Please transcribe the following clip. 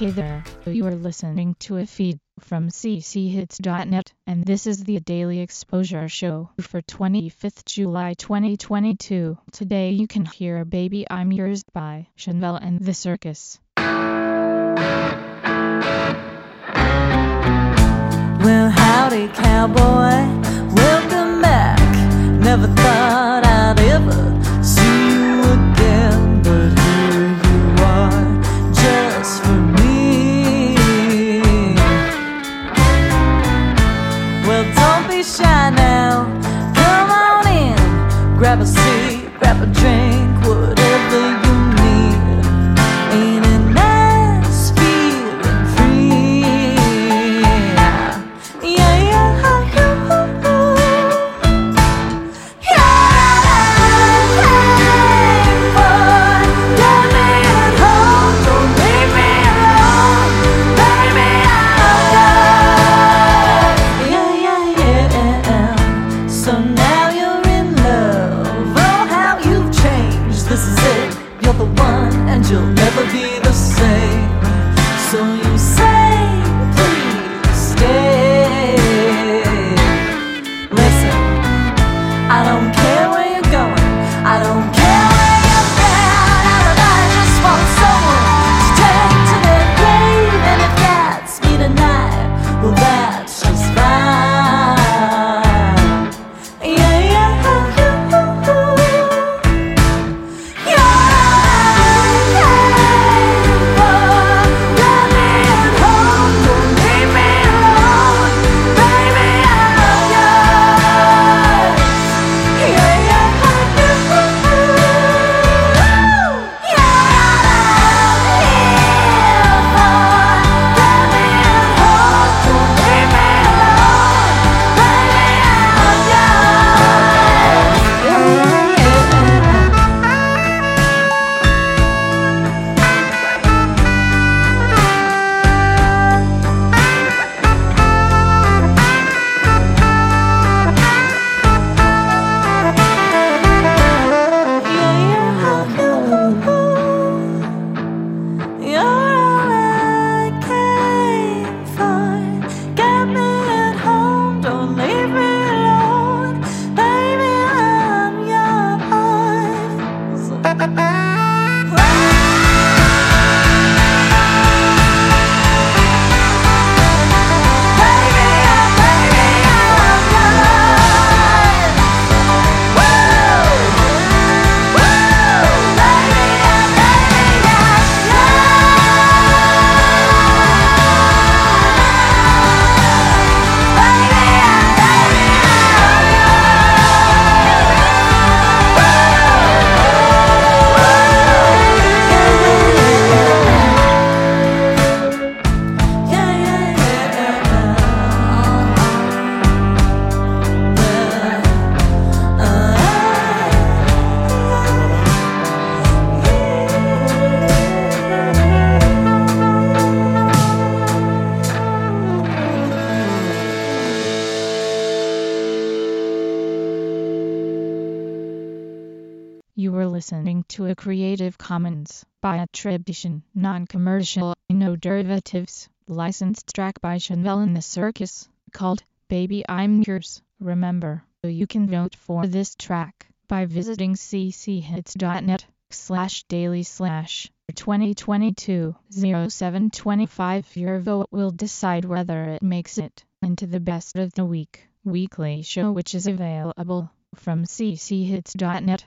Hey there, you are listening to a feed from cchits.net, and this is the Daily Exposure Show for 25th July 2022. Today you can hear Baby I'm Yours by Chanvel and the Circus. Well, howdy, cowboy. Welcome back. Never thought You were listening to a Creative Commons by attribution, non-commercial, no derivatives, licensed track by Chanvel and the Circus, called Baby I'm Yours. Remember, you can vote for this track by visiting cchits.net slash daily slash 2022 0725. Your vote will decide whether it makes it into the best of the week weekly show which is available from cchits.net